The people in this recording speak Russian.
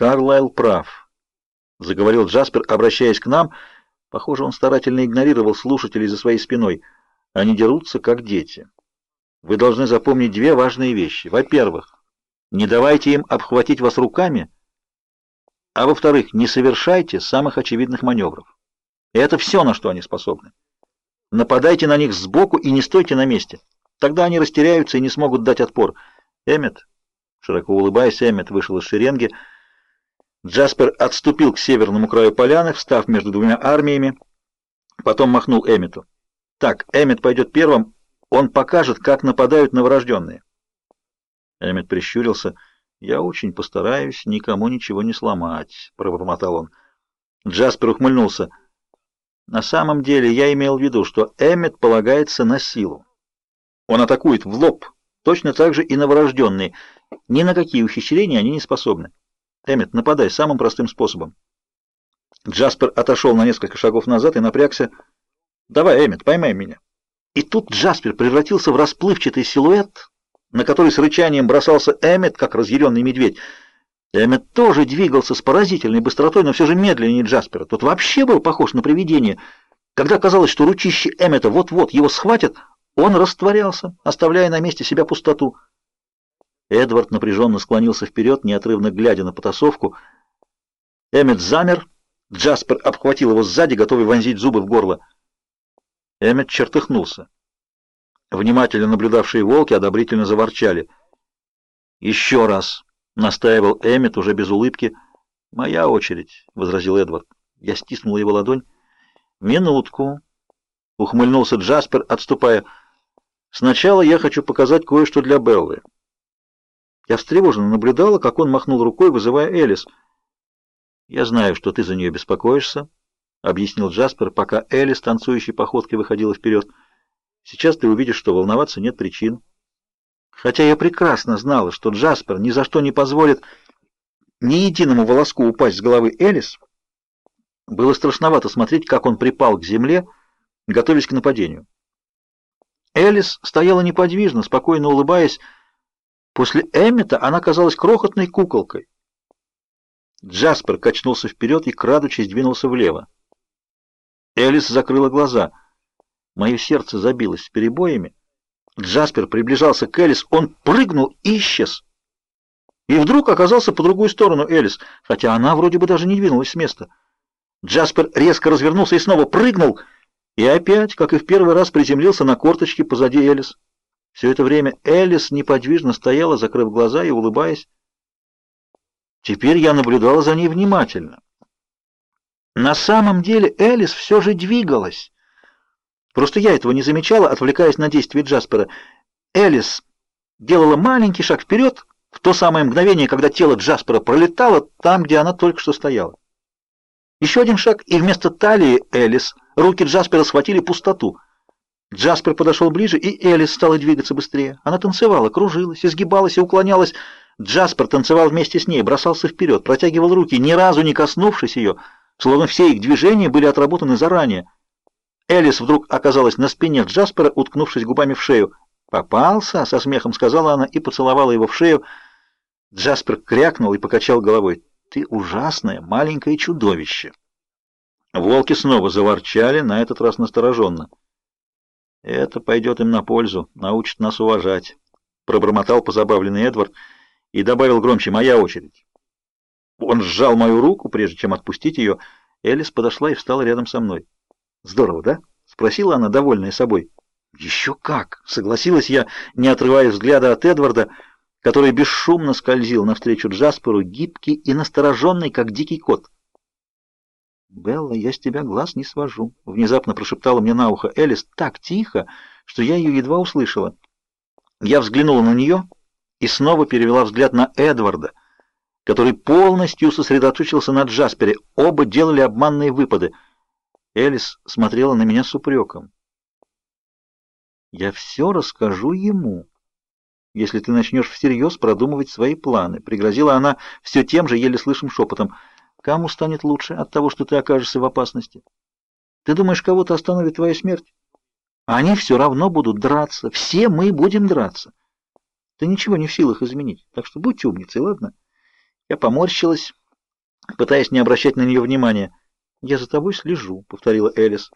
Карлайл прав, заговорил Джаспер, обращаясь к нам. Похоже, он старательно игнорировал слушателей за своей спиной. Они дерутся как дети. Вы должны запомнить две важные вещи. Во-первых, не давайте им обхватить вас руками, а во-вторых, не совершайте самых очевидных маневров. Это все, на что они способны. Нападайте на них сбоку и не стойте на месте. Тогда они растеряются и не смогут дать отпор. Эммет, широко улыбаясь, Эммет вышел из шеренги. Джаспер отступил к северному краю поляны, встав между двумя армиями, потом махнул Эммету. Так, Эммет пойдет первым, он покажет, как нападают новорожденные. Эммет прищурился. «Я очень постараюсь никому ничего не сломать», — пробормотал он. Джаспер ухмыльнулся. «На самом деле я имел в виду, что Эммет полагается на силу. Он атакует в лоб, точно так же и новорожденные. Ни на какие ухищрения они не способны. Эммет, нападай самым простым способом». Джаспер отошел на несколько шагов назад и напрягся. «Давай, Эммет, поймай меня». И тут Джаспер превратился в расплывчатый силуэт, на который с рычанием бросался Эммет, как разъяренный медведь. Эммет тоже двигался с поразительной быстротой, но все же медленнее Джаспера. Тот вообще был похож на привидение. Когда казалось, что ручище Эммета вот-вот его схватят, он растворялся, оставляя на месте себя пустоту. Эдвард напряженно склонился вперед, неотрывно глядя на потасовку. Эммет замер, Джаспер обхватил его сзади, готовый вонзить зубы в горло. Эммет чертыхнулся. Внимательно наблюдавшие волки одобрительно заворчали. «Еще раз!» — настаивал Эммет уже без улыбки. «Моя очередь», — возразил Эдвард. Я стиснул его ладонь. «Минутку», — ухмыльнулся Джаспер, отступая. «Сначала я хочу показать кое-что для Беллы». Я встревоженно наблюдала, как он махнул рукой, вызывая Элис. «Я знаю, что ты за нее беспокоишься», — объяснил Джаспер, пока Элис танцующей походкой выходила вперед. Сейчас ты увидишь, что волноваться нет причин. Хотя я прекрасно знала, что Джаспер ни за что не позволит ни единому волоску упасть с головы Элис, было страшновато смотреть, как он припал к земле, готовясь к нападению. Элис стояла неподвижно, спокойно улыбаясь. После Эммета она казалась крохотной куколкой. Джаспер качнулся вперед и, крадучись, двинулся влево. Элис закрыла глаза — Мое сердце забилось с перебоями. Джаспер приближался к Элис, он прыгнул и исчез. И вдруг оказался по другую сторону Элис, хотя она вроде бы даже не двинулась с места. Джаспер резко развернулся и снова прыгнул, и опять, как и в первый раз, приземлился на корточки позади Элис. Все это время Элис неподвижно стояла, закрыв глаза и улыбаясь. Теперь я наблюдала за ней внимательно. На самом деле Элис все же двигалась. Просто я этого не замечала, отвлекаясь на действия Джаспера. Элис делала маленький шаг вперед в то самое мгновение, когда тело Джаспера пролетало там, где она только что стояла. Еще один шаг, и вместо талии Элис руки Джаспера схватили пустоту. Джаспер подошел ближе, и Элис стала двигаться быстрее. Она танцевала, кружилась, изгибалась и уклонялась. Джаспер танцевал вместе с ней, бросался вперед, протягивал руки, ни разу не коснувшись ее, словно все их движения были отработаны заранее. Элис вдруг оказалась на спине Джаспера, уткнувшись губами в шею. «Попался!» — со смехом сказала она и поцеловала его в шею. Джаспер крякнул и покачал головой. «Ты ужасное маленькое чудовище!» Волки снова заворчали, на этот раз настороженно. «Это пойдет им на пользу, научит нас уважать», — пробормотал позабавленный Эдвард и добавил громче «моя очередь». Он сжал мою руку, прежде чем отпустить ее. Элис подошла и встала рядом со мной. Здорово, да? спросила она, довольная собой. Еще как, согласилась я, не отрывая взгляда от Эдварда, который бесшумно скользил навстречу Джасперу, гибкий и настороженный, как дикий кот. «Белла, я с тебя глаз не свожу», — внезапно прошептала мне на ухо Элис так тихо, что я ее едва услышала. Я взглянула на нее и снова перевела взгляд на Эдварда, который полностью сосредоточился на Джаспере. Оба делали обманные выпады — Элис смотрела на меня с упреком. «Я все расскажу ему, если ты начнешь всерьез продумывать свои планы», — пригрозила она все тем же еле слышим шепотом. «Кому станет лучше от того, что ты окажешься в опасности? Ты думаешь, кого-то остановит твоя смерть? Они все равно будут драться, все мы будем драться. Ты ничего не в силах изменить, так что будь умницей, ладно?» Я поморщилась пытаясь не обращать на нее внимания. «Я за тобой слежу», — повторила Элис.